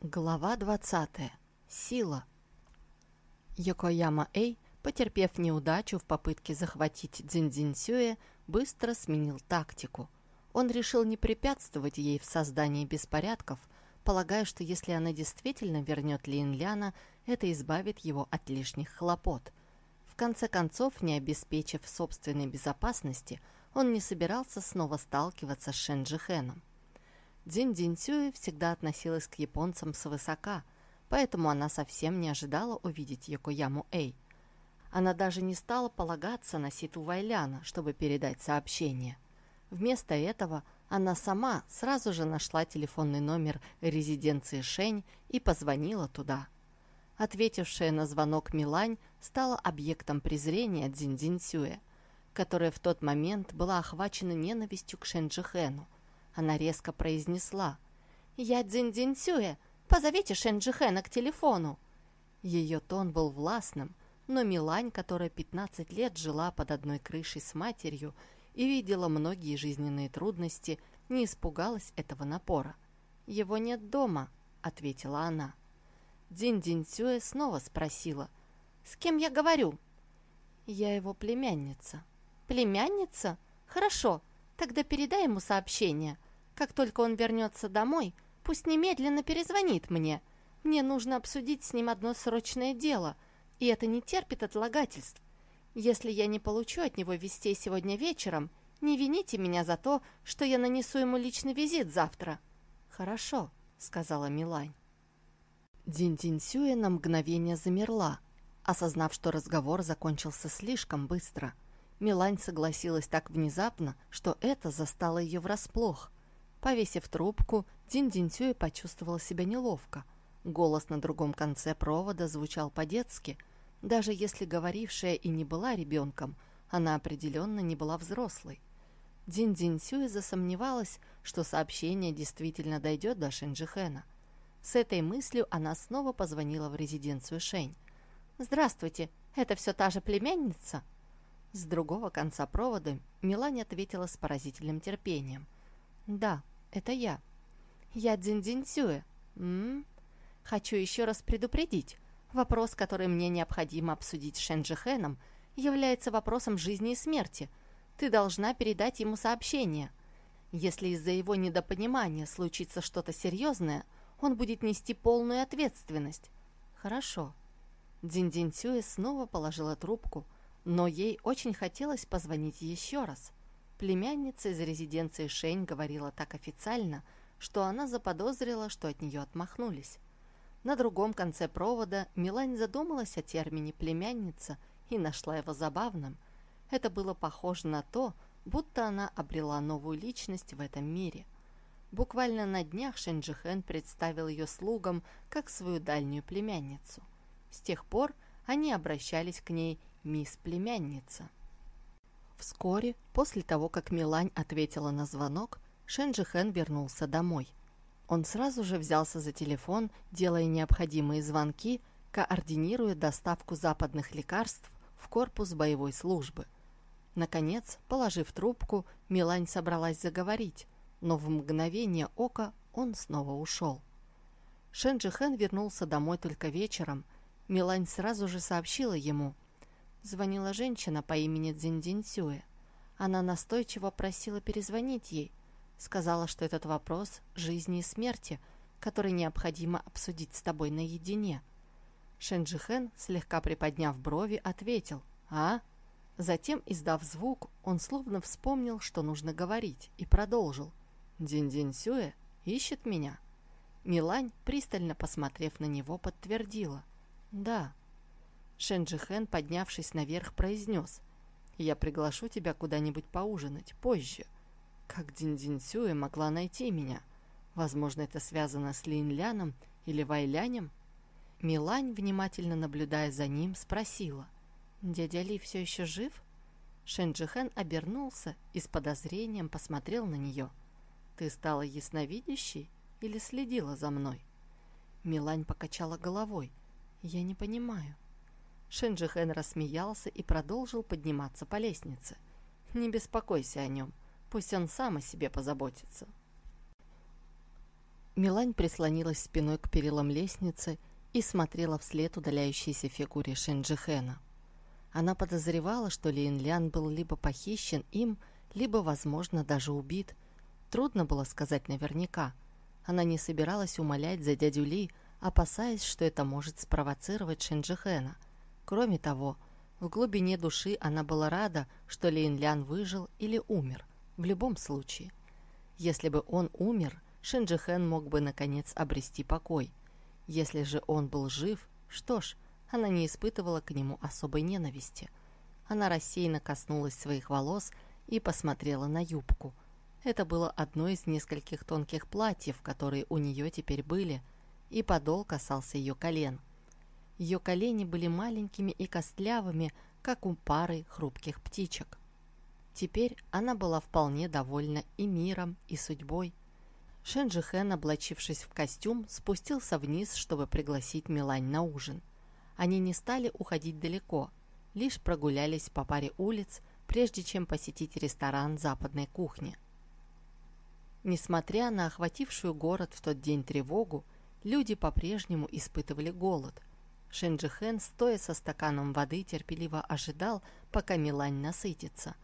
Глава 20. Сила. Йокояма Эй, потерпев неудачу в попытке захватить Дзиндзинсюэ, быстро сменил тактику. Он решил не препятствовать ей в создании беспорядков, полагая, что если она действительно вернет Линляна, это избавит его от лишних хлопот. В конце концов, не обеспечив собственной безопасности, он не собирался снова сталкиваться с Шенджихеном. Дзин Дзиньсюэ всегда относилась к японцам свысока, поэтому она совсем не ожидала увидеть Йокояму Эй. Она даже не стала полагаться на Ситу Вайляна, чтобы передать сообщение. Вместо этого она сама сразу же нашла телефонный номер резиденции Шень и позвонила туда. Ответившая на звонок Милань стала объектом презрения Дзиндзинсюэ, которая в тот момент была охвачена ненавистью к Шенджихену, она резко произнесла. «Я Дзинь Сюэ. Позовите Шенджихена к телефону». Ее тон был властным, но Милань, которая 15 лет жила под одной крышей с матерью и видела многие жизненные трудности, не испугалась этого напора. «Его нет дома», — ответила она. Дзинь Динь Сюэ снова спросила. «С кем я говорю?» «Я его племянница». «Племянница? Хорошо, тогда передай ему сообщение. Как только он вернется домой, пусть немедленно перезвонит мне. Мне нужно обсудить с ним одно срочное дело, и это не терпит отлагательств. Если я не получу от него вестей сегодня вечером, не вините меня за то, что я нанесу ему личный визит завтра». «Хорошо», — сказала Милань. Дин-Дин Сюэ на мгновение замерла, осознав, что разговор закончился слишком быстро. Милань согласилась так внезапно, что это застало ее врасплох. Повесив трубку, Дин Дин почувствовала себя неловко. Голос на другом конце провода звучал по-детски. Даже если говорившая и не была ребенком, она определенно не была взрослой. Дин Дин засомневалась, что сообщение действительно дойдет до Шенджихена. С этой мыслью она снова позвонила в резиденцию Шень. «Здравствуйте, это все та же племянница?» С другого конца провода Милань ответила с поразительным терпением – «Да, это я. Я Дзинь-Дзинь Цюэ. М -м? Хочу еще раз предупредить. Вопрос, который мне необходимо обсудить с Шенджихеном, является вопросом жизни и смерти. Ты должна передать ему сообщение. Если из-за его недопонимания случится что-то серьезное, он будет нести полную ответственность. Хорошо. Дзинь-Дзинь Цюэ снова положила трубку, но ей очень хотелось позвонить еще раз. Племянница из резиденции Шень говорила так официально, что она заподозрила, что от нее отмахнулись. На другом конце провода Милань задумалась о термине «племянница» и нашла его забавным. Это было похоже на то, будто она обрела новую личность в этом мире. Буквально на днях Шенджихен представил ее слугам как свою дальнюю племянницу. С тех пор они обращались к ней «мисс-племянница». Вскоре, после того, как Милань ответила на звонок, Шенджи Хэн вернулся домой. Он сразу же взялся за телефон, делая необходимые звонки, координируя доставку западных лекарств в корпус боевой службы. Наконец, положив трубку, Милань собралась заговорить, но в мгновение ока он снова ушел. Шенджи Хэн вернулся домой только вечером. Милань сразу же сообщила ему – Звонила женщина по имени Цзиндин Сюэ. Она настойчиво просила перезвонить ей. Сказала, что этот вопрос жизни и смерти, который необходимо обсудить с тобой наедине. Шенджихен, слегка приподняв брови, ответил «А?». Затем, издав звук, он словно вспомнил, что нужно говорить, и продолжил. «Дин-Дин ищет меня». Милань, пристально посмотрев на него, подтвердила. «Да, Шенджихен, поднявшись наверх, произнес. «Я приглашу тебя куда-нибудь поужинать позже». Как Дин-Дин Сюэ могла найти меня? Возможно, это связано с Линляном или Вайлянем? Милань, внимательно наблюдая за ним, спросила. «Дядя Ли все еще жив?» Шенджихен обернулся и с подозрением посмотрел на нее. «Ты стала ясновидящей или следила за мной?» Милань покачала головой. «Я не понимаю». Шенджихен рассмеялся и продолжил подниматься по лестнице. «Не беспокойся о нем, пусть он сам о себе позаботится». Милань прислонилась спиной к перилам лестницы и смотрела вслед удаляющейся фигуре Шенджихена. Она подозревала, что Лин Лян был либо похищен им, либо, возможно, даже убит. Трудно было сказать наверняка. Она не собиралась умолять за дядю Ли, опасаясь, что это может спровоцировать Шенджихена. Кроме того, в глубине души она была рада, что Лин Лян выжил или умер. В любом случае. Если бы он умер, Шенджихен мог бы, наконец, обрести покой. Если же он был жив, что ж, она не испытывала к нему особой ненависти. Она рассеянно коснулась своих волос и посмотрела на юбку. Это было одно из нескольких тонких платьев, которые у нее теперь были, и подол касался ее колен. Ее колени были маленькими и костлявыми, как у пары хрупких птичек. Теперь она была вполне довольна и миром, и судьбой. Шенджихен, облачившись в костюм, спустился вниз, чтобы пригласить Милань на ужин. Они не стали уходить далеко, лишь прогулялись по паре улиц, прежде чем посетить ресторан западной кухни. Несмотря на охватившую город в тот день тревогу, люди по-прежнему испытывали голод. Шенджихен, стоя со стаканом воды, терпеливо ожидал, пока Милань насытится.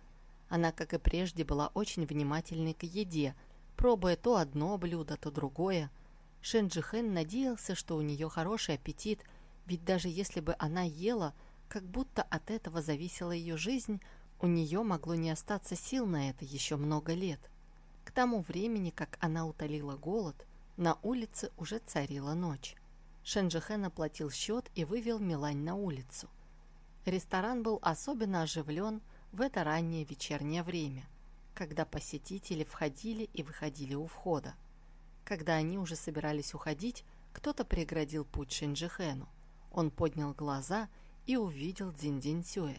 Она, как и прежде, была очень внимательной к еде, пробуя то одно блюдо, то другое. Шенджихен надеялся, что у нее хороший аппетит – ведь даже если бы она ела, как будто от этого зависела ее жизнь, у нее могло не остаться сил на это еще много лет. К тому времени, как она утолила голод, на улице уже царила ночь. Шенджихен оплатил счет и вывел Милань на улицу. Ресторан был особенно оживлен в это раннее вечернее время, когда посетители входили и выходили у входа. Когда они уже собирались уходить, кто-то преградил путь Шенджихену. Он поднял глаза и увидел Дин-Дин Сюэ.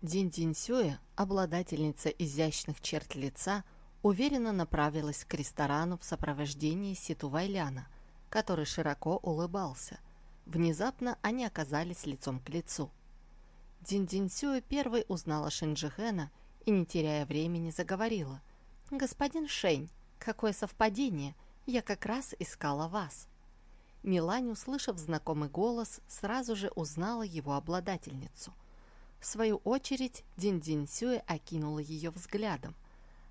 Дин-Дин Сюэ, обладательница изящных черт лица, уверенно направилась к ресторану в сопровождении Ситу Вайляна, который широко улыбался. Внезапно они оказались лицом к лицу. Дин-Дин Сюэ первой узнала Шинджихена и, не теряя времени, заговорила. «Господин Шень, какое совпадение! Я как раз искала вас!» Милань, услышав знакомый голос, сразу же узнала его обладательницу. В свою очередь Дин-Дин Сюэ окинула ее взглядом.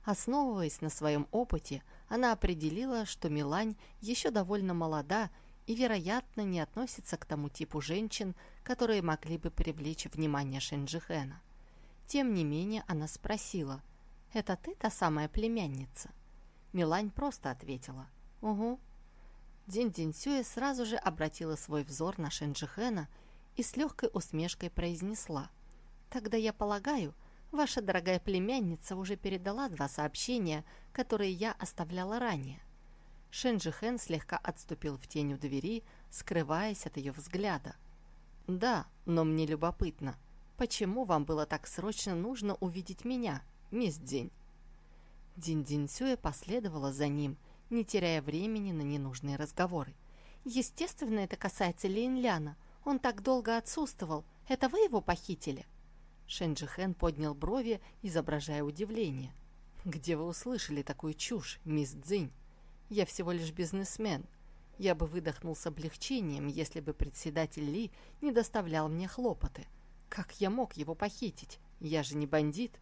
Основываясь на своем опыте, она определила, что Милань еще довольно молода и, вероятно, не относится к тому типу женщин, которые могли бы привлечь внимание Шенджихена. Тем не менее она спросила, «Это ты та самая племянница?» Милань просто ответила, «Угу». Дин Дин Сюэ сразу же обратила свой взор на Шенджихена и с легкой усмешкой произнесла. «Тогда я полагаю, ваша дорогая племянница уже передала два сообщения, которые я оставляла ранее». Шенджихен слегка отступил в тень у двери, скрываясь от ее взгляда. «Да, но мне любопытно, почему вам было так срочно нужно увидеть меня, мисс Динь?» Дин Дин Сюэ последовала за ним – не теряя времени на ненужные разговоры. «Естественно, это касается Линляна. Он так долго отсутствовал. Это вы его похитили?» Шенджихен поднял брови, изображая удивление. «Где вы услышали такую чушь, мисс Цзинь? Я всего лишь бизнесмен. Я бы выдохнул с облегчением, если бы председатель Ли не доставлял мне хлопоты. Как я мог его похитить? Я же не бандит».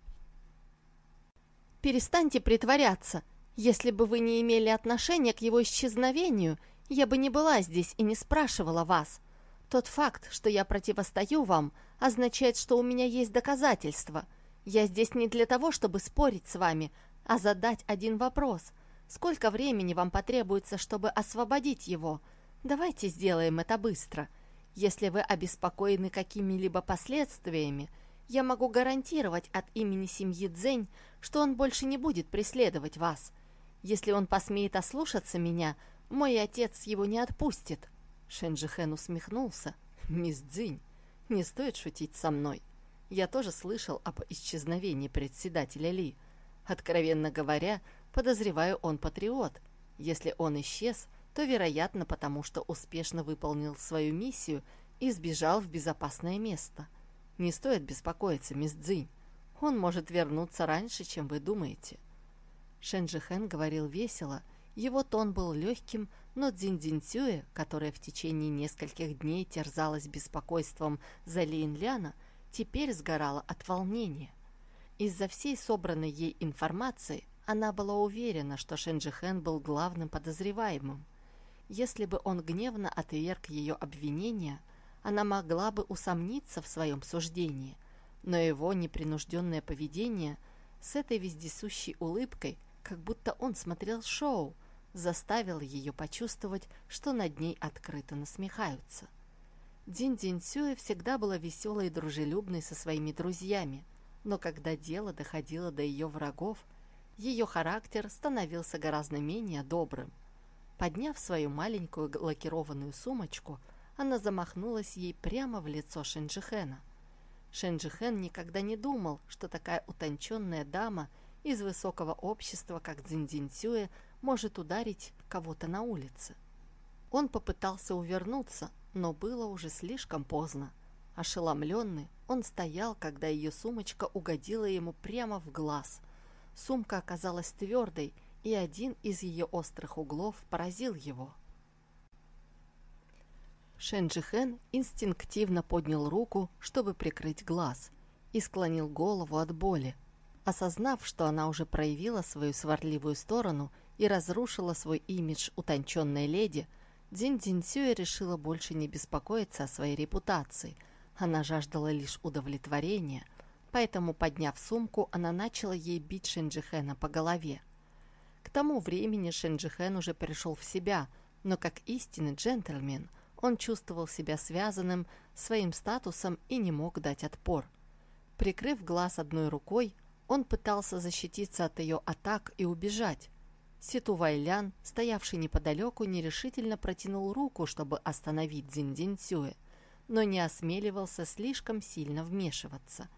«Перестаньте притворяться!» Если бы вы не имели отношения к его исчезновению, я бы не была здесь и не спрашивала вас. Тот факт, что я противостою вам, означает, что у меня есть доказательства. Я здесь не для того, чтобы спорить с вами, а задать один вопрос. Сколько времени вам потребуется, чтобы освободить его? Давайте сделаем это быстро. Если вы обеспокоены какими-либо последствиями, я могу гарантировать от имени семьи Дзень, что он больше не будет преследовать вас. Если он посмеет ослушаться меня, мой отец его не отпустит». Шенджихен усмехнулся. «Мисс Дзинь, не стоит шутить со мной. Я тоже слышал об исчезновении председателя Ли. Откровенно говоря, подозреваю, он патриот. Если он исчез, то, вероятно, потому что успешно выполнил свою миссию и сбежал в безопасное место. Не стоит беспокоиться, мисс Дзинь. Он может вернуться раньше, чем вы думаете. Шенджихен говорил весело Его тон был легким, но Дзиндзинцюэ, которая в течение нескольких дней терзалась беспокойством за Линляна, теперь сгорала от волнения. Из-за всей собранной ей информации она была уверена, что Шенджихен был главным подозреваемым. Если бы он гневно отверг ее обвинения, она могла бы усомниться в своем суждении, но его непринужденное поведение с этой вездесущей улыбкой, как будто он смотрел шоу, заставил ее почувствовать, что над ней открыто насмехаются. Дин Дин Сюэ всегда была веселой и дружелюбной со своими друзьями, но когда дело доходило до ее врагов, ее характер становился гораздо менее добрым. Подняв свою маленькую лакированную сумочку, она замахнулась ей прямо в лицо Шенджихена. Шенджихен никогда не думал, что такая утонченная дама из высокого общества, как Цзиньцзиньцюэ, может ударить кого-то на улице. Он попытался увернуться, но было уже слишком поздно. Ошеломленный, он стоял, когда ее сумочка угодила ему прямо в глаз. Сумка оказалась твердой, и один из ее острых углов поразил его. Шенджихен инстинктивно поднял руку, чтобы прикрыть глаз, и склонил голову от боли. Осознав, что она уже проявила свою сварливую сторону и разрушила свой имидж утонченной леди, Дин Динсюэ решила больше не беспокоиться о своей репутации. Она жаждала лишь удовлетворения, поэтому, подняв сумку, она начала ей бить Шенджихена по голове. К тому времени Шенджихен уже пришел в себя, но как истинный джентльмен он чувствовал себя связанным своим статусом и не мог дать отпор. Прикрыв глаз одной рукой, он пытался защититься от ее атак и убежать. Ситу Вайлян, стоявший неподалеку, нерешительно протянул руку, чтобы остановить Дзиндин Цюэ, но не осмеливался слишком сильно вмешиваться.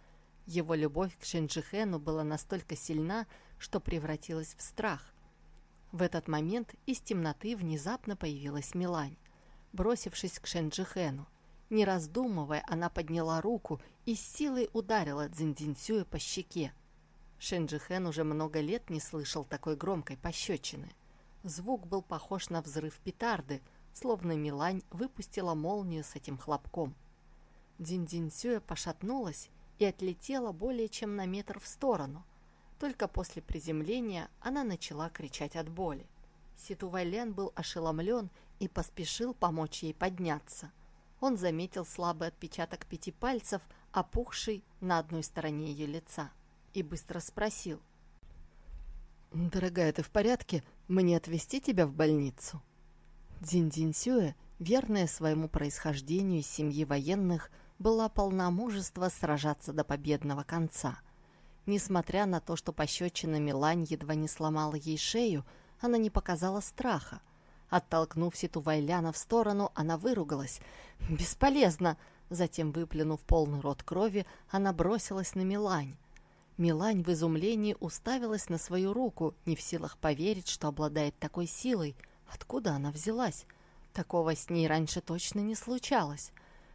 Его любовь к Шенджихену была настолько сильна, что превратилась в страх. В этот момент из темноты внезапно появилась Милань бросившись к Шенджихену. Не раздумывая, она подняла руку и с силой ударила Цзиндзинсюя по щеке. Шенджихен уже много лет не слышал такой громкой пощечины. Звук был похож на взрыв петарды, словно Милань выпустила молнию с этим хлопком. Дзиндзинсюя пошатнулась и отлетела более чем на метр в сторону. Только после приземления она начала кричать от боли. Ситувайлен был ошеломлен и поспешил помочь ей подняться. Он заметил слабый отпечаток пяти пальцев, опухший на одной стороне ее лица, и быстро спросил. «Дорогая, ты в порядке? Мне отвезти тебя в больницу?» Дзин-Дзин Сюэ, верная своему происхождению из семьи военных, была полна мужества сражаться до победного конца. Несмотря на то, что пощечина Милань едва не сломала ей шею, она не показала страха. Оттолкнув Ситу Вайляна в сторону, она выругалась. «Бесполезно!» Затем, выплюнув полный рот крови, она бросилась на Милань. Милань в изумлении уставилась на свою руку, не в силах поверить, что обладает такой силой. Откуда она взялась? Такого с ней раньше точно не случалось.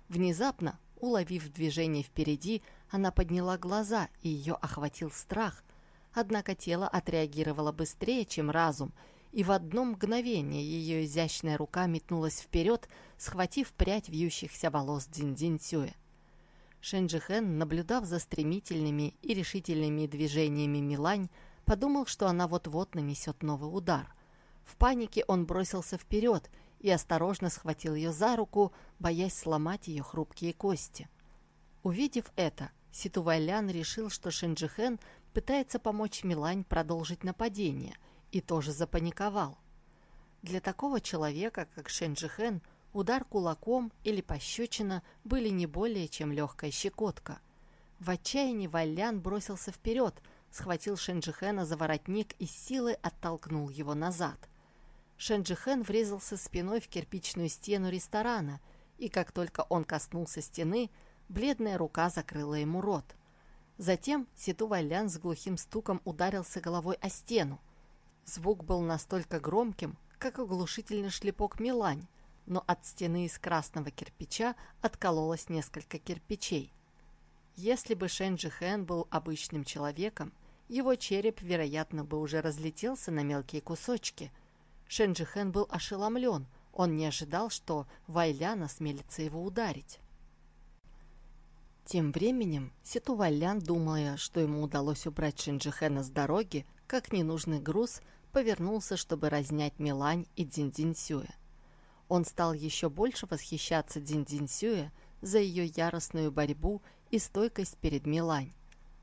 Внезапно, уловив движение впереди, она подняла глаза, и ее охватил страх. Однако тело отреагировало быстрее, чем разум, и в одно мгновение ее изящная рука метнулась вперед, схватив прядь вьющихся волос Дзинь-Дзинь Цюэ. Шенджихен, наблюдав за стремительными и решительными движениями Милань, подумал, что она вот-вот нанесет новый удар. В панике он бросился вперед и осторожно схватил ее за руку, боясь сломать ее хрупкие кости. Увидев это, Ситувайлян решил, что Шенджихен пытается помочь Милань продолжить нападение, и тоже запаниковал. Для такого человека, как Шенджихен, удар кулаком или пощечина были не более чем легкая щекотка. В отчаянии Валян бросился вперед, схватил Шенджихена за воротник и силой оттолкнул его назад. Шенджихен врезался спиной в кирпичную стену ресторана, и как только он коснулся стены, бледная рука закрыла ему рот – Затем Ситу Вайлян с глухим стуком ударился головой о стену. Звук был настолько громким, как оглушительный шлепок Милань, но от стены из красного кирпича откололось несколько кирпичей. Если бы Шенджи Хэн был обычным человеком, его череп, вероятно, бы уже разлетелся на мелкие кусочки. Шенджихен был ошеломлен. Он не ожидал, что Вайлян осмелится его ударить. Тем временем Ситу Вайлян, думая, что ему удалось убрать Шенджихена с дороги, как ненужный груз, повернулся, чтобы разнять Милань и Дзиндзинсюя. Он стал еще больше восхищаться Дзиндзинсюя за ее яростную борьбу и стойкость перед Милань.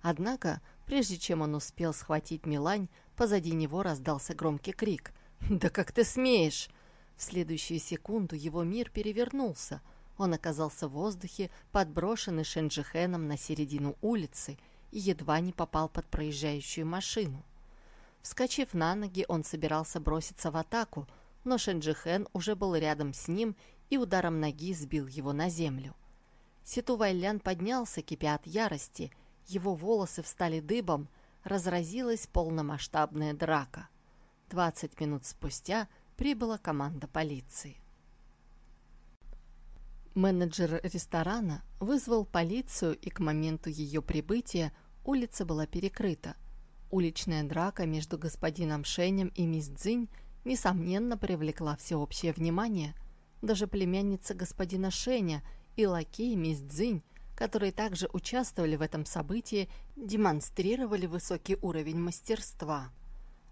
Однако, прежде чем он успел схватить Милань, позади него раздался громкий крик. «Да как ты смеешь!» В следующую секунду его мир перевернулся. Он оказался в воздухе, подброшенный Шенджихеном на середину улицы и едва не попал под проезжающую машину. Вскочив на ноги, он собирался броситься в атаку, но Шенджихен уже был рядом с ним и ударом ноги сбил его на землю. Ситу Вайлян поднялся, кипя от ярости, его волосы встали дыбом, разразилась полномасштабная драка. Двадцать минут спустя прибыла команда полиции. Менеджер ресторана вызвал полицию, и к моменту ее прибытия улица была перекрыта. Уличная драка между господином Шенем и мисс Цзинь несомненно привлекла всеобщее внимание. Даже племянница господина Шеня и лакей мисс Цзинь, которые также участвовали в этом событии, демонстрировали высокий уровень мастерства.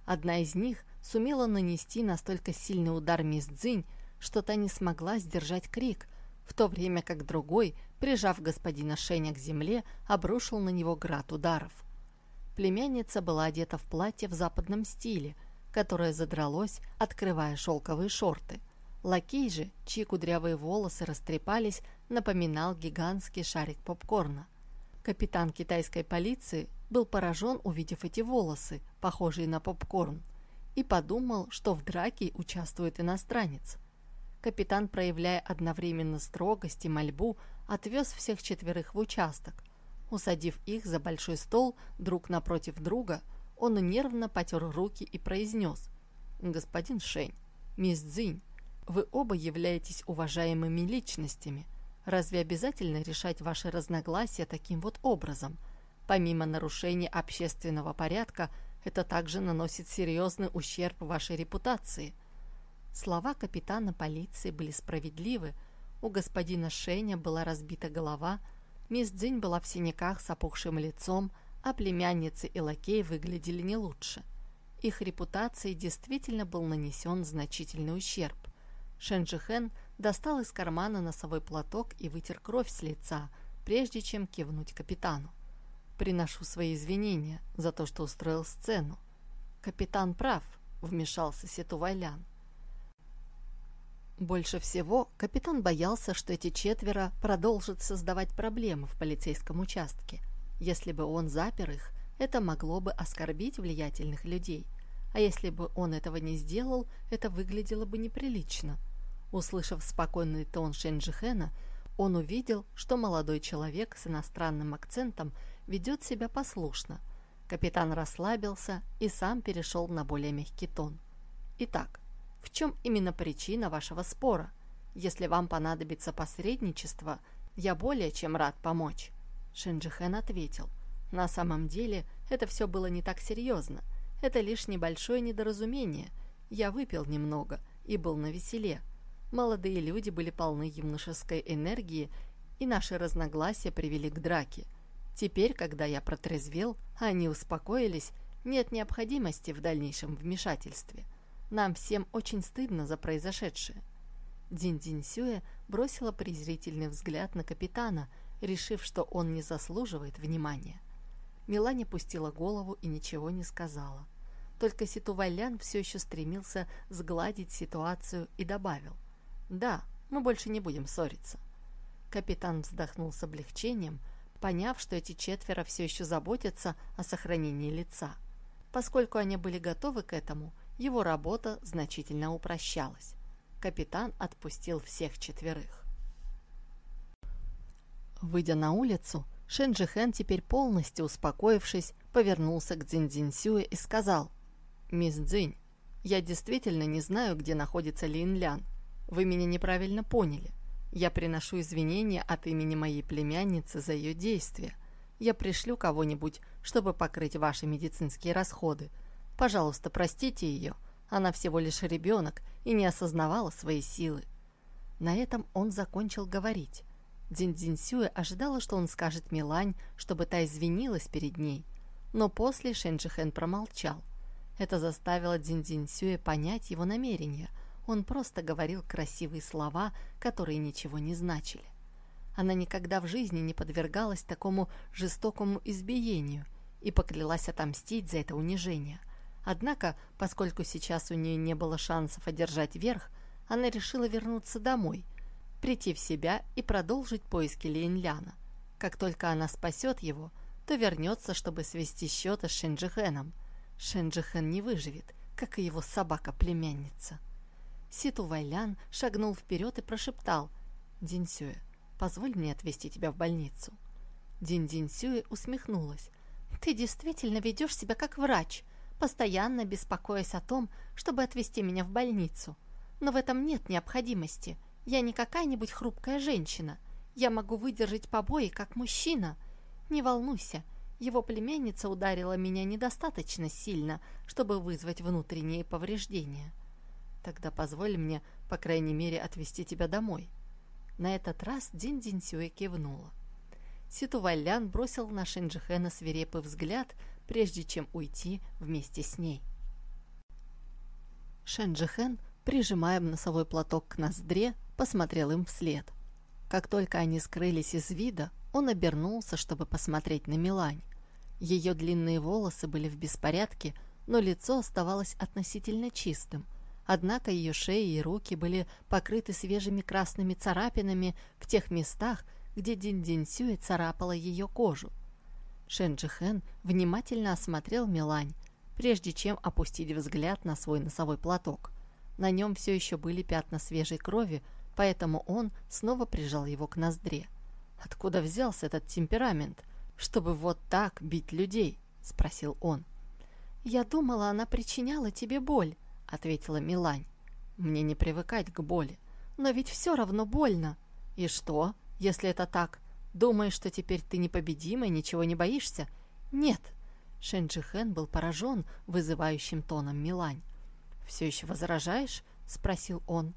Одна из них сумела нанести настолько сильный удар мисс Цзинь, что та не смогла сдержать крик, в то время как другой, прижав господина Шеня к земле, обрушил на него град ударов. Племянница была одета в платье в западном стиле, которое задралось, открывая шелковые шорты. Лакей же, чьи кудрявые волосы растрепались, напоминал гигантский шарик попкорна. Капитан китайской полиции был поражен, увидев эти волосы, похожие на попкорн, и подумал, что в драке участвует иностранец. Капитан, проявляя одновременно строгость и мольбу, отвез всех четверых в участок. Усадив их за большой стол друг напротив друга, он нервно потер руки и произнес «Господин Шень, мисс Цзинь, вы оба являетесь уважаемыми личностями. Разве обязательно решать ваши разногласия таким вот образом? Помимо нарушения общественного порядка, это также наносит серьезный ущерб вашей репутации». Слова капитана полиции были справедливы. У господина Шеня была разбита голова – Мисс Дзинь была в синяках с опухшим лицом, а племянницы и лакей выглядели не лучше. Их репутации действительно был нанесен значительный ущерб. Шенджихен достал из кармана носовой платок и вытер кровь с лица, прежде чем кивнуть капитану. «Приношу свои извинения за то, что устроил сцену». «Капитан прав», — вмешался Сету Вайлян. Больше всего капитан боялся, что эти четверо продолжат создавать проблемы в полицейском участке. Если бы он запер их, это могло бы оскорбить влиятельных людей. А если бы он этого не сделал, это выглядело бы неприлично. Услышав спокойный тон Шенджихена, он увидел, что молодой человек с иностранным акцентом ведет себя послушно. Капитан расслабился и сам перешел на более мягкий тон. Итак, в чем именно причина вашего спора. Если вам понадобится посредничество, я более чем рад помочь». Шинджихен ответил. «На самом деле это все было не так серьезно. Это лишь небольшое недоразумение. Я выпил немного и был на веселе. Молодые люди были полны юношеской энергии, и наши разногласия привели к драке. Теперь, когда я протрезвел, они успокоились, нет необходимости в дальнейшем вмешательстве». Нам всем очень стыдно за произошедшее». Дин Дин Сюэ бросила презрительный взгляд на капитана, решив, что он не заслуживает внимания. Милане пустила голову и ничего не сказала. Только Ситу Вайлян все еще стремился сгладить ситуацию и добавил. «Да, мы больше не будем ссориться». Капитан вздохнул с облегчением, поняв, что эти четверо все еще заботятся о сохранении лица. Поскольку они были готовы к этому – его работа значительно упрощалась. Капитан отпустил всех четверых. Выйдя на улицу, Шенджихен, теперь полностью успокоившись, повернулся к Цзиньцзиньсюэ и сказал, «Мисс Цзинь, я действительно не знаю, где находится Лин Лян. Вы меня неправильно поняли. Я приношу извинения от имени моей племянницы за ее действия. Я пришлю кого-нибудь, чтобы покрыть ваши медицинские расходы, Пожалуйста, простите ее, Она всего лишь ребенок и не осознавала свои силы. На этом он закончил говорить. Дзинь Сюэ ожидала, что он скажет Милань, чтобы та извинилась перед ней, но после Шэньчжихэн промолчал. Это заставило Дзинь Сюэ понять его намерения. Он просто говорил красивые слова, которые ничего не значили. Она никогда в жизни не подвергалась такому жестокому избиению и поклялась отомстить за это унижение. Однако, поскольку сейчас у нее не было шансов одержать верх, она решила вернуться домой, прийти в себя и продолжить поиски Линляна. Как только она спасет его, то вернется, чтобы свести счеты с Шенджихеном. Шенджихен не выживет, как и его собака-племянница. Ситу Вайлян шагнул вперед и прошептал «Динсюэ, Позволь мне отвезти тебя в больницу». Дин-Дин Сюэ усмехнулась. «Ты действительно ведешь себя как врач, постоянно беспокоясь о том, чтобы отвезти меня в больницу. Но в этом нет необходимости. Я не какая-нибудь хрупкая женщина. Я могу выдержать побои, как мужчина. Не волнуйся, его племянница ударила меня недостаточно сильно, чтобы вызвать внутренние повреждения. Тогда позволь мне, по крайней мере, отвезти тебя домой». На этот раз Дин Дин Сюэ кивнула. Ситу Валян бросил на Шенджихена свирепый взгляд, прежде чем уйти вместе с ней. Шенджихен, прижимая носовой платок к ноздре, посмотрел им вслед. Как только они скрылись из вида, он обернулся, чтобы посмотреть на Милань. Ее длинные волосы были в беспорядке, но лицо оставалось относительно чистым – Однако ее шея и руки были покрыты свежими красными царапинами в тех местах, где Дин-Дин Сюэ царапала ее кожу. Шэн Джихэн внимательно осмотрел Милань, прежде чем опустить взгляд на свой носовой платок. На нем все еще были пятна свежей крови, поэтому он снова прижал его к ноздре. «Откуда взялся этот темперамент, чтобы вот так бить людей?» – спросил он. «Я думала, она причиняла тебе боль», — ответила Милань. «Мне не привыкать к боли. Но ведь все равно больно. И что, если это так? Думаешь, что теперь ты непобедима и ничего не боишься?» «Нет». Шэнджи Хэн был поражен вызывающим тоном Милань. «Все еще возражаешь?» — спросил он.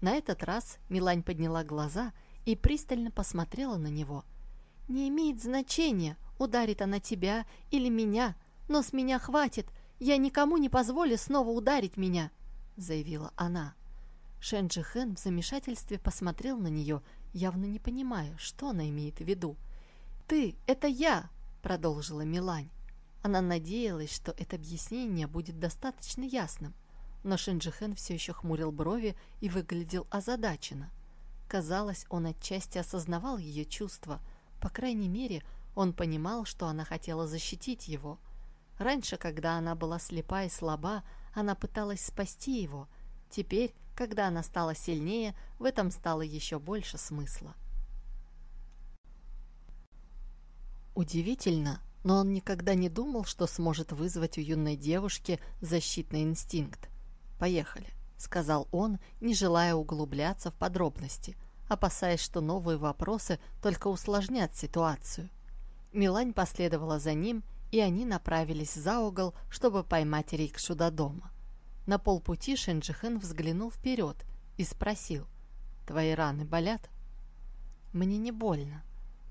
На этот раз Милань подняла глаза и пристально посмотрела на него. «Не имеет значения, ударит она тебя или меня, но с меня хватит, «Я никому не позволю снова ударить меня», — заявила она. Шенджи Хэн в замешательстве посмотрел на нее, явно не понимая, что она имеет в виду. «Ты — это я!» — продолжила Милань. Она надеялась, что это объяснение будет достаточно ясным, но Шенджи Хэн все еще хмурил брови и выглядел озадаченно. Казалось, он отчасти осознавал ее чувства, по крайней мере, он понимал, что она хотела защитить его — Раньше, когда она была слепа и слаба, она пыталась спасти его. Теперь, когда она стала сильнее, в этом стало еще больше смысла. Удивительно, но он никогда не думал, что сможет вызвать у юной девушки защитный инстинкт. «Поехали», — сказал он, не желая углубляться в подробности, опасаясь, что новые вопросы только усложнят ситуацию. Милань последовала за ним и они направились за угол, чтобы поймать рикшу до дома. На полпути Шенджихен взглянул вперед и спросил, «Твои раны болят?» «Мне не больно».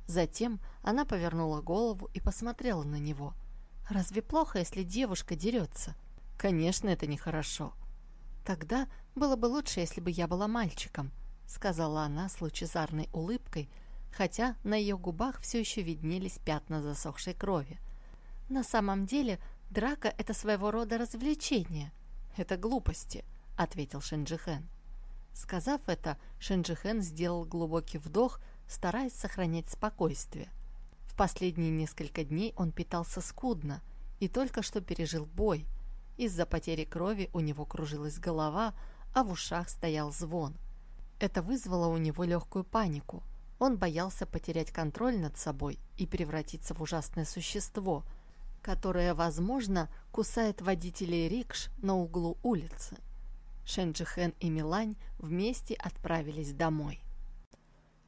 Затем она повернула голову и посмотрела на него. «Разве плохо, если девушка дерется?» «Конечно, это нехорошо». «Тогда было бы лучше, если бы я была мальчиком», сказала она с лучезарной улыбкой, хотя на ее губах все еще виднелись пятна засохшей крови. На самом деле, драка – это своего рода развлечение. Это глупости, ответил Шенджихен. Сказав это, Шенджихен сделал глубокий вдох, стараясь сохранять спокойствие. В последние несколько дней он питался скудно и только что пережил бой. Из-за потери крови у него кружилась голова, а в ушах стоял звон. Это вызвало у него легкую панику. Он боялся потерять контроль над собой и превратиться в ужасное существо – которая, возможно, кусает водителей рикш на углу улицы. Шенджихен и Милань вместе отправились домой.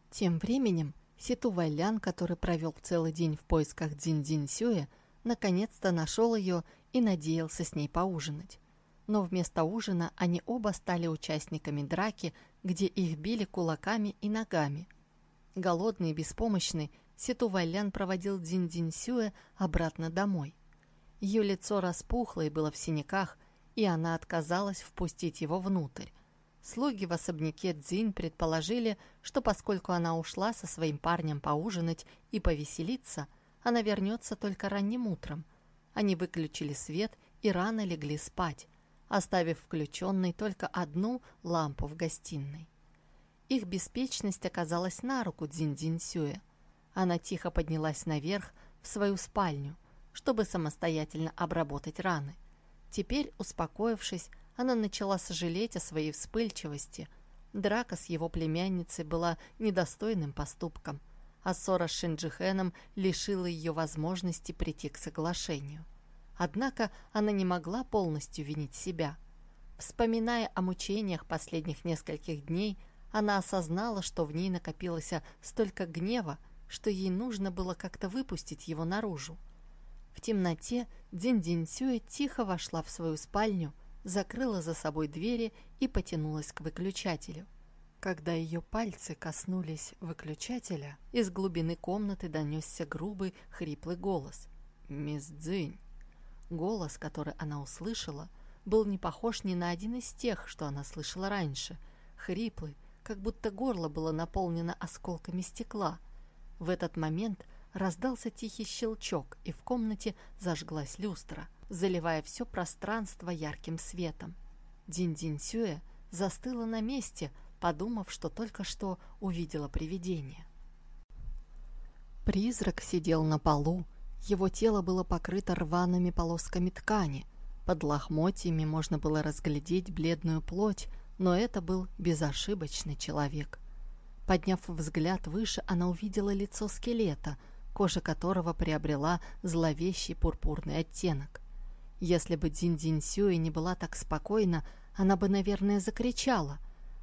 Тем временем Ситу Вайлян, который провел целый день в поисках Дзин Дзин Сюэ, наконец-то нашел ее и надеялся с ней поужинать. но вместо ужина они оба стали участниками драки, где их били кулаками и ногами. Голодный и беспомощный, Ситу Вайлян проводил Дин Дин Сюэ обратно домой. Ее лицо распухло и было в синяках, и она отказалась впустить его внутрь. Слуги в особняке Дзинь предположили, что поскольку она ушла со своим парнем поужинать и повеселиться, она вернется только ранним утром. Они выключили свет и рано легли спать, оставив включенной только одну лампу в гостиной. Их беспечность оказалась на руку Дзинь-Дзинь Сюэ. Она тихо поднялась наверх в свою спальню, чтобы самостоятельно обработать раны. Теперь, успокоившись, она начала сожалеть о своей вспыльчивости. Драка с его племянницей была недостойным поступком, а ссора с Шинджихеном лишила ее возможности прийти к соглашению. Однако она не могла полностью винить себя. Вспоминая о мучениях последних нескольких дней, она осознала, что в ней накопилось столько гнева, что ей нужно было как-то выпустить его наружу. В темноте Дин-Дин Сюэ тихо вошла в свою спальню, закрыла за собой двери и потянулась к выключателю. Когда ее пальцы коснулись выключателя, из глубины комнаты донесся грубый, хриплый голос. «Мисс Дзинь». Голос, который она услышала, был не похож ни на один из тех, что она слышала раньше. Хриплый, как будто горло было наполнено осколками стекла. В этот момент раздался тихий щелчок, и в комнате зажглась люстра, заливая все пространство ярким светом. Дин-Дин Сюэ застыла на месте, подумав, что только что увидела привидение. Призрак сидел на полу, его тело было покрыто рваными полосками ткани. Под лохмотьями можно было разглядеть бледную плоть, но это был безошибочный человек. Подняв взгляд выше, она увидела лицо скелета — кожа которого приобрела зловещий пурпурный оттенок. Если бы Дин-Дин Сюэ не была так спокойна, она бы, наверное, закричала.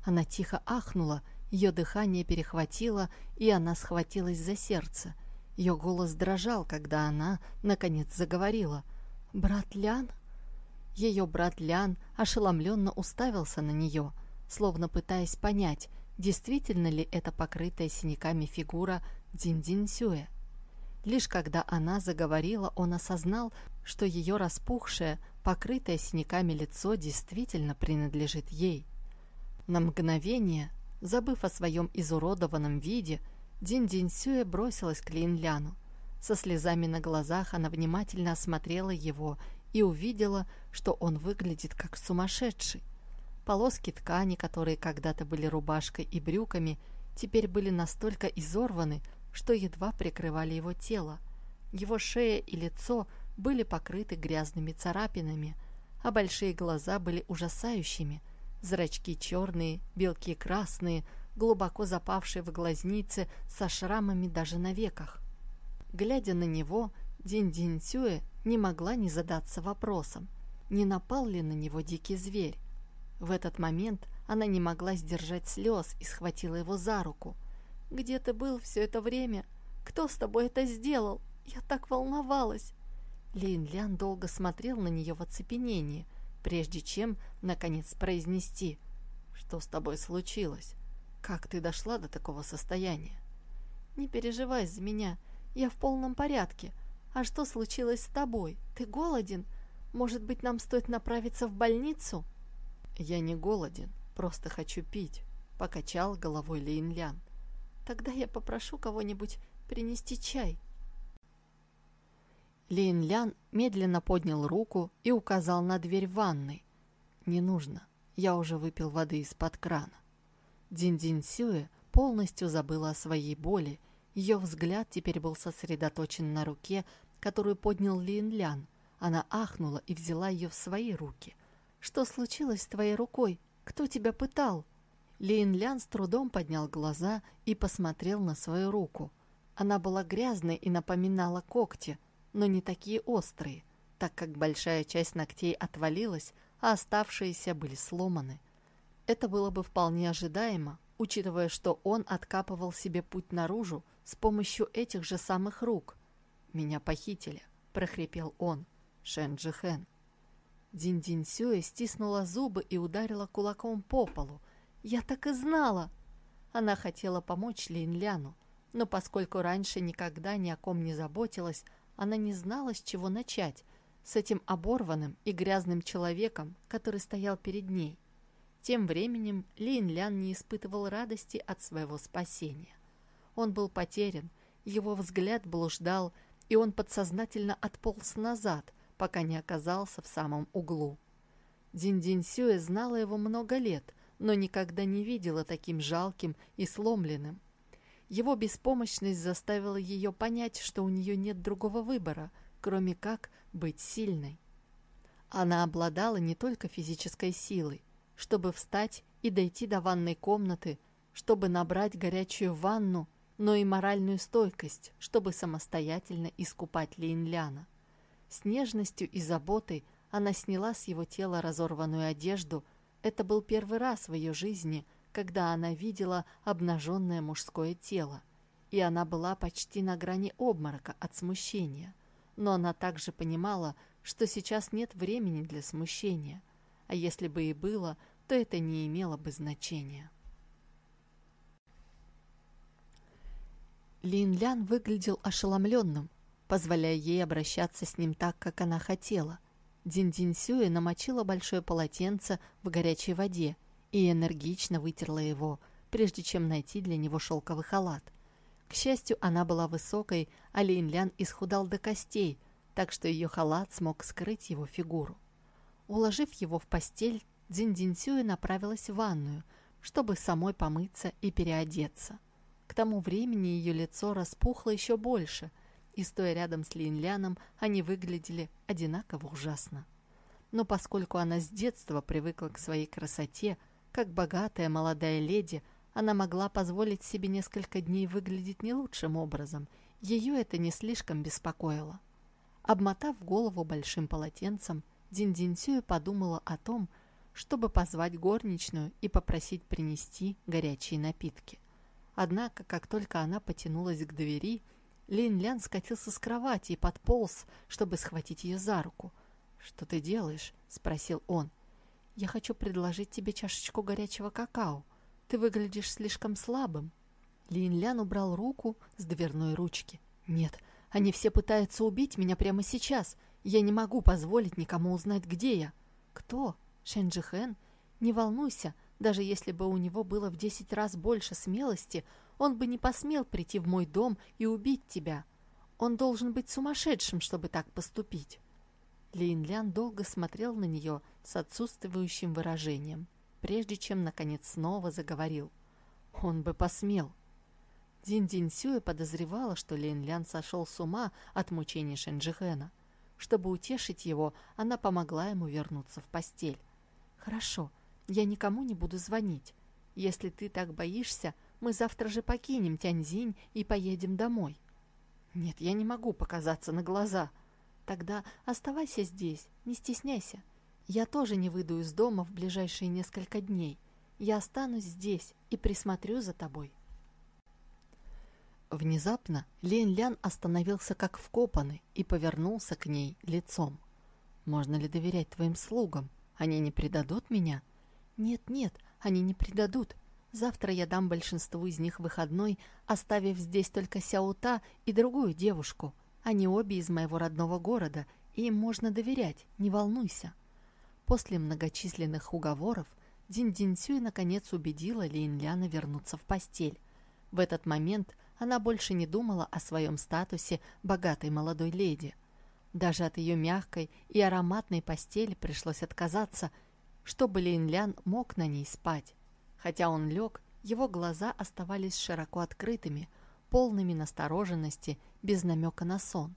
Она тихо ахнула, ее дыхание перехватило, и она схватилась за сердце. Ее голос дрожал, когда она, наконец, заговорила. «Брат Лян?» Ее брат Лян ошеломленно уставился на нее, словно пытаясь понять, действительно ли это покрытая синяками фигура Дин-Дин Сюэ. Лишь когда она заговорила, он осознал, что ее распухшее, покрытое синяками лицо действительно принадлежит ей. На мгновение, забыв о своем изуродованном виде, Дин Дин Сюэ бросилась к Лин Ляну. Со слезами на глазах она внимательно осмотрела его и увидела, что он выглядит как сумасшедший. Полоски ткани, которые когда-то были рубашкой и брюками, теперь были настолько изорваны, что едва прикрывали его тело. Его шея и лицо были покрыты грязными царапинами, а большие глаза были ужасающими. Зрачки черные, белки красные, глубоко запавшие в глазницы со шрамами даже на веках. Глядя на него, Дин-Дин Сюэ не могла не задаться вопросом, не напал ли на него дикий зверь. В этот момент она не могла сдержать слез и схватила его за руку – где ты был все это время? Кто с тобой это сделал? Я так волновалась!» Лин Лян долго смотрел на нее в оцепенении, прежде чем, наконец, произнести «Что с тобой случилось? Как ты дошла до такого состояния?» «Не переживай за меня, я в полном порядке. А что случилось с тобой? Ты голоден? Может быть, нам стоит направиться в больницу?» «Я не голоден, просто хочу пить», — покачал головой Лин Лян. Тогда я попрошу кого-нибудь принести чай. Лин Лян медленно поднял руку и указал на дверь ванной. «Не нужно, я уже выпил воды из-под крана». Дин-Дин Сюэ полностью забыла о своей боли. Ее взгляд теперь был сосредоточен на руке, которую поднял Лин Лян. Она ахнула и взяла ее в свои руки. «Что случилось с твоей рукой? Кто тебя пытал?» Лин Лян с трудом поднял глаза и посмотрел на свою руку. Она была грязной и напоминала когти, но не такие острые, так как большая часть ногтей отвалилась, а оставшиеся были сломаны. Это было бы вполне ожидаемо, учитывая, что он откапывал себе путь наружу с помощью этих же самых рук. «Меня похитили», — прохрипел он, Шэн Джихэн. Динь-Динь Сюэ стиснула зубы и ударила кулаком по полу. «Я так и знала!» Она хотела помочь Линляну, но поскольку раньше никогда ни о ком не заботилась, она не знала, с чего начать, с этим оборванным и грязным человеком, который стоял перед ней. Тем временем Лин Лян не испытывал радости от своего спасения. Он был потерян, его взгляд блуждал, и он подсознательно отполз назад, пока не оказался в самом углу. Дин-Дин Сюэ знала его много лет, но никогда не видела таким жалким и сломленным. Его беспомощность заставила ее понять, что у нее нет другого выбора, кроме как быть сильной. Она обладала не только физической силой, чтобы встать и дойти до ванной комнаты, чтобы набрать горячую ванну, но и моральную стойкость, чтобы самостоятельно искупать Лейнляна. С нежностью и заботой она сняла с его тела разорванную одежду. Это был первый раз в ее жизни – когда она видела обнаженное мужское тело, и она была почти на грани обморока от смущения. Но она также понимала, что сейчас нет времени для смущения, а если бы и было, то это не имело бы значения. Лин Лян выглядел ошеломленным, позволяя ей обращаться с ним так, как она хотела. Дин Дин Сюэ намочила большое полотенце в горячей воде и энергично вытерла его, прежде чем найти для него шелковый халат. К счастью, она была высокой, а Линлян исхудал до костей, так что ее халат смог скрыть его фигуру. Уложив его в постель, Дзиндинсюэ направилась в ванную, чтобы самой помыться и переодеться. К тому времени ее лицо распухло еще больше, и, стоя рядом с Линляном, они выглядели одинаково ужасно. Но поскольку она с детства привыкла к своей красоте, как богатая молодая леди, она могла позволить себе несколько дней выглядеть не лучшим образом. Ее это не слишком беспокоило. Обмотав голову большим полотенцем, Диндинсюя подумала о том, чтобы позвать горничную и попросить принести горячие напитки. Однако, как только она потянулась к двери, Лин Лян скатился с кровати и подполз, чтобы схватить ее за руку. «Что ты делаешь?» — спросил он. Я хочу предложить тебе чашечку горячего какао. Ты выглядишь слишком слабым. Лин Лян убрал руку с дверной ручки. Нет, они все пытаются убить меня прямо сейчас. Я не могу позволить никому узнать, где я. Кто? Шэнджи Хэн? Не волнуйся, даже если бы у него было в десять раз больше смелости, он бы не посмел прийти в мой дом и убить тебя. Он должен быть сумасшедшим, чтобы так поступить. Лин Лян долго смотрел на нее с отсутствующим выражением, прежде чем, наконец, снова заговорил. Он бы посмел. Дин Дин Сюэ подозревала, что Лин Лян сошел с ума от мучений Шенджихена. Чтобы утешить его, она помогла ему вернуться в постель. «Хорошо, я никому не буду звонить. Если ты так боишься, мы завтра же покинем Тяньзинь и поедем домой». «Нет, я не могу показаться на глаза», Тогда оставайся здесь, не стесняйся. Я тоже не выйду из дома в ближайшие несколько дней. Я останусь здесь и присмотрю за тобой. Внезапно Лен Лян остановился как вкопанный и повернулся к ней лицом. «Можно ли доверять твоим слугам? Они не предадут меня?» «Нет-нет, они не предадут. Завтра я дам большинству из них выходной, оставив здесь только Сяута и другую девушку. Они обе из моего родного города, и им можно доверять, не волнуйся. После многочисленных уговоров Дин Дин наконец убедила Лин Ляна вернуться в постель. В этот момент она больше не думала о своем статусе богатой молодой леди. Даже от ее мягкой и ароматной постели пришлось отказаться, чтобы Лин Лян мог на ней спать. Хотя он лег, его глаза оставались широко открытыми, полными настороженности, без намека на сон.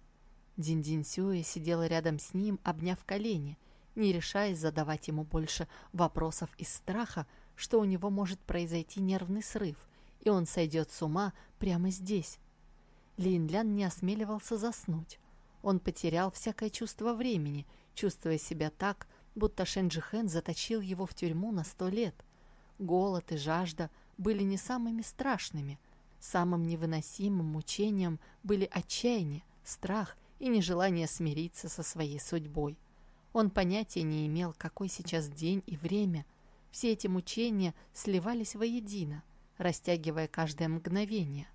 Дин-Дин Сюэ сидела рядом с ним, обняв колени, не решаясь задавать ему больше вопросов из страха, что у него может произойти нервный срыв, и он сойдет с ума прямо здесь. Лин Лян не осмеливался заснуть. Он потерял всякое чувство времени, чувствуя себя так, будто Шенджихен заточил его в тюрьму на сто лет. Голод и жажда были не самыми страшными – Самым невыносимым мучением были отчаяние, страх и нежелание смириться со своей судьбой. Он понятия не имел, какой сейчас день и время. Все эти мучения сливались воедино, растягивая каждое мгновение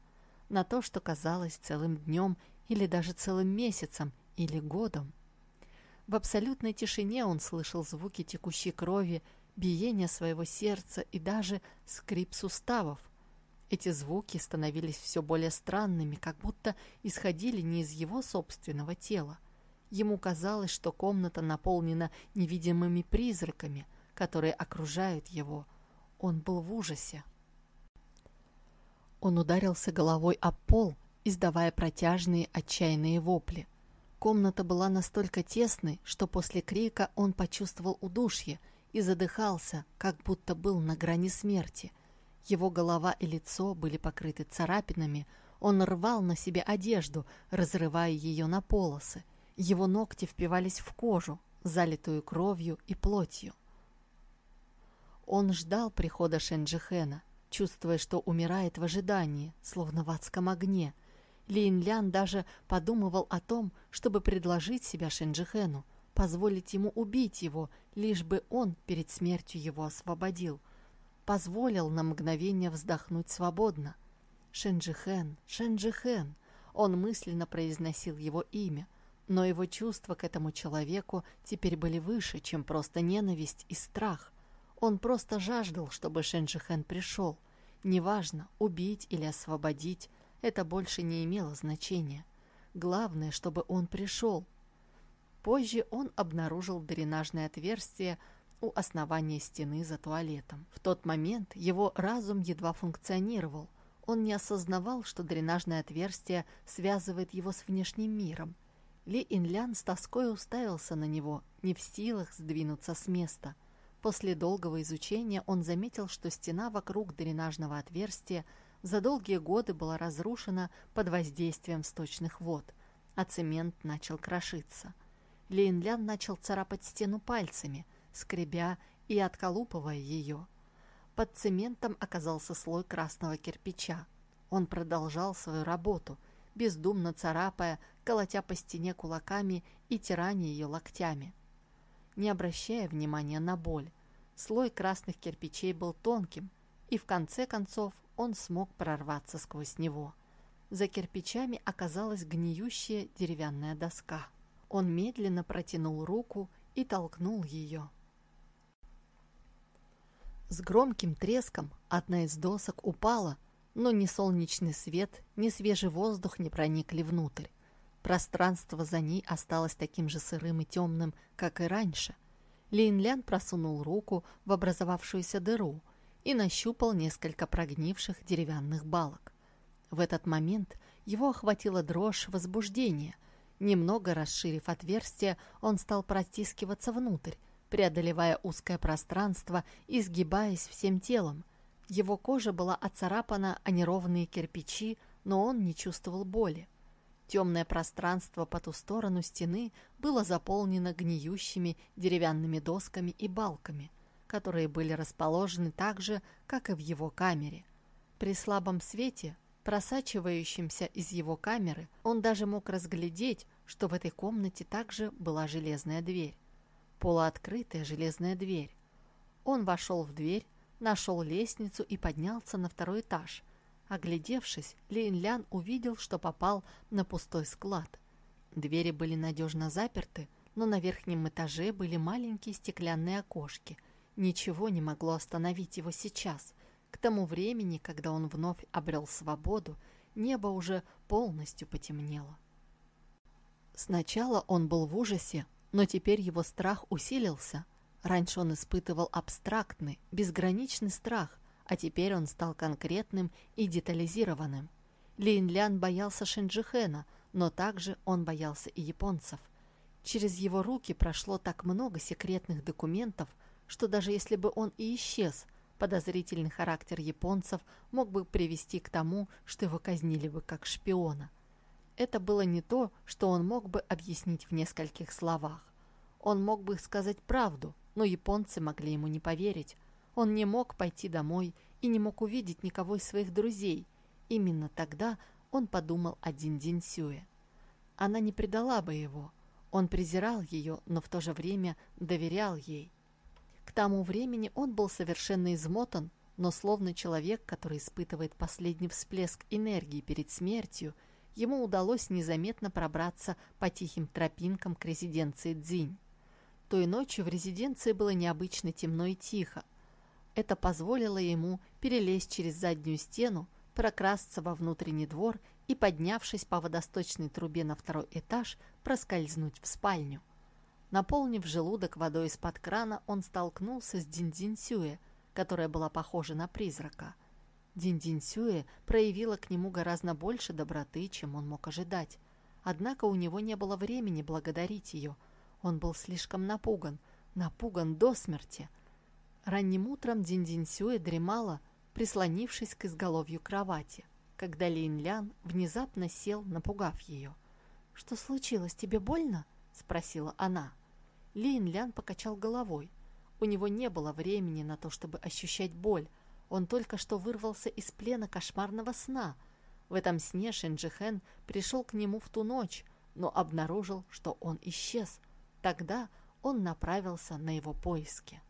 на то, что казалось целым днем или даже целым месяцем или годом. В абсолютной тишине он слышал звуки текущей крови, биение своего сердца и даже скрип суставов. Эти звуки становились все более странными, как будто исходили не из его собственного тела. Ему казалось, что комната наполнена невидимыми призраками, которые окружают его. Он был в ужасе. Он ударился головой об пол, издавая протяжные отчаянные вопли. Комната была настолько тесной, что после крика он почувствовал удушье и задыхался, как будто был на грани смерти. Его голова и лицо были покрыты царапинами, он рвал на себе одежду, разрывая ее на полосы. Его ногти впивались в кожу, залитую кровью и плотью. Он ждал прихода Шенджихена, чувствуя, что умирает в ожидании, словно в адском огне. Лин Лян даже подумывал о том, чтобы предложить себя Шенджихену, позволить ему убить его, лишь бы он перед смертью его освободил. Позволил на мгновение вздохнуть свободно. Шенджихен, Шенджихен. Он мысленно произносил его имя, но его чувства к этому человеку теперь были выше, чем просто ненависть и страх. Он просто жаждал, чтобы Шенджихен пришел. Неважно, убить или освободить, это больше не имело значения. Главное, чтобы он пришел. Позже он обнаружил дренажное отверстие у основания стены за туалетом. В тот момент его разум едва функционировал. Он не осознавал, что дренажное отверстие связывает его с внешним миром. Ли Инлян с тоской уставился на него, не в силах сдвинуться с места – После долгого изучения он заметил, что стена вокруг дренажного отверстия за долгие годы была разрушена под воздействием сточных вод, а цемент начал крошиться. Лейнлян начал царапать стену пальцами, скребя и отколупывая ее. Под цементом оказался слой красного кирпича. Он продолжал свою работу, бездумно царапая, колотя по стене кулаками и тирания ее локтями. Не обращая внимания на боль, Слой красных кирпичей был тонким, и в конце концов он смог прорваться сквозь него. За кирпичами оказалась гниющая деревянная доска. Он медленно протянул руку и толкнул ее. С громким треском одна из досок упала, но ни солнечный свет, ни свежий воздух не проникли внутрь. Пространство за ней осталось таким же сырым и темным, как и раньше – Линлян просунул руку в образовавшуюся дыру и нащупал несколько прогнивших деревянных балок. В этот момент его охватила дрожь возбуждения. Немного расширив отверстие, он стал протискиваться внутрь, преодолевая узкое пространство и сгибаясь всем телом. Его кожа была оцарапана о неровные кирпичи, но он не чувствовал боли. Темное пространство по ту сторону стены было заполнено гниющими деревянными досками и балками, которые были расположены так же, как и в его камере. При слабом свете, просачивающемся из его камеры, он даже мог разглядеть, что в этой комнате также была железная дверь. Полуоткрытая железная дверь. Он вошел в дверь, нашел лестницу и поднялся на второй этаж – Оглядевшись, Лин-Лян увидел, что попал на пустой склад. Двери были надежно заперты, но на верхнем этаже были маленькие стеклянные окошки. Ничего не могло остановить его сейчас. К тому времени, когда он вновь обрел свободу, небо уже полностью потемнело. Сначала он был в ужасе, но теперь его страх усилился. Раньше он испытывал абстрактный, безграничный страх, а теперь он стал конкретным и детализированным. Лин Лян боялся Шинджихена, но также он боялся и японцев. Через его руки прошло так много секретных документов, что даже если бы он и исчез, подозрительный характер японцев мог бы привести к тому, что его казнили бы как шпиона. Это было не то, что он мог бы объяснить в нескольких словах. Он мог бы сказать правду, но японцы могли ему не поверить, он не мог пойти домой и не мог увидеть никого из своих друзей. Именно тогда он подумал о Дин Дин Сюэ. Она не предала бы его. Он презирал ее, но в то же время доверял ей. К тому времени он был совершенно измотан, но словно человек, который испытывает последний всплеск энергии перед смертью, ему удалось незаметно пробраться по тихим тропинкам к резиденции Дзинь. Той ночью в резиденции было необычно темно и тихо. Это позволило ему перелезть через заднюю стену, прокрасться во внутренний двор и, поднявшись по водосточной трубе на второй этаж, проскользнуть в спальню. Наполнив желудок водой из-под крана, он столкнулся с Диндинсюэ, которая была похожа на призрака. Диндинсюэ проявила к нему гораздо больше доброты, чем он мог ожидать. Однако у него не было времени благодарить ее. Он был слишком напуган, напуган до смерти. Ранним утром Диндинсюэ дремала, прислонившись к изголовью кровати, когда Линлян внезапно сел, напугав ее. «Что случилось? Тебе больно?» — спросила она. Линлян покачал головой. У него не было времени на то, чтобы ощущать боль. Он только что вырвался из плена кошмарного сна. В этом сне Шенджихен пришел к нему в ту ночь, но обнаружил, что он исчез. Тогда он направился на его поиски.